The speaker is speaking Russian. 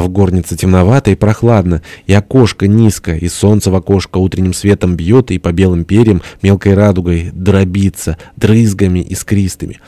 а в горнице темновато и прохладно, и окошко низко, и солнце в окошко утренним светом бьет, и по белым перьям мелкой радугой дробится, дрызгами искристыми.